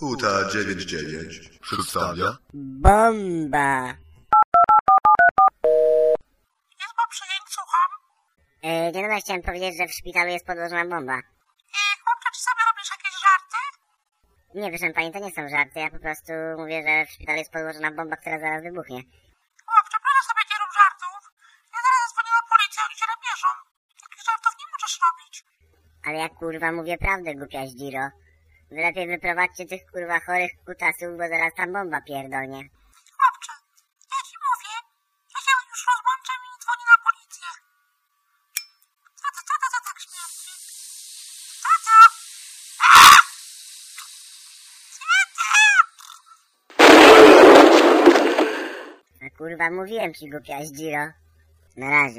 Huta 99 przedstawia Bomba! Po przyjęć, słucham. E, dzień dobry, chciałem powiedzieć, że w szpitalu jest podłożona bomba. I chłopcze, czy sobie robisz jakieś żarty? Nie, proszę pani, to nie są żarty, ja po prostu mówię, że w szpitalu jest podłożona bomba, która zaraz wybuchnie. Chłopcze, proszę sobie nie rób żartów. Ja zaraz dzwonię na policję, oni cię namierzą. Takich żartów nie możesz robić. Ale ja kurwa mówię prawdę, głupia zdziro. Wy lepiej wyprowadźcie tych kurwa chorych kutasów, bo zaraz tam bomba pierdolnie. Chłopcze, ja ci mówię, że się już rozłączam i dzwonię na policję. Tata, tata, tata, tak śmierci. Tata! Tata! A kurwa mówiłem ci, głupia zdziro. Na razie.